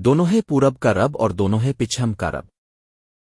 دونوں ہے پورب کا رب اور دونوں ہے پچھم کا رب۔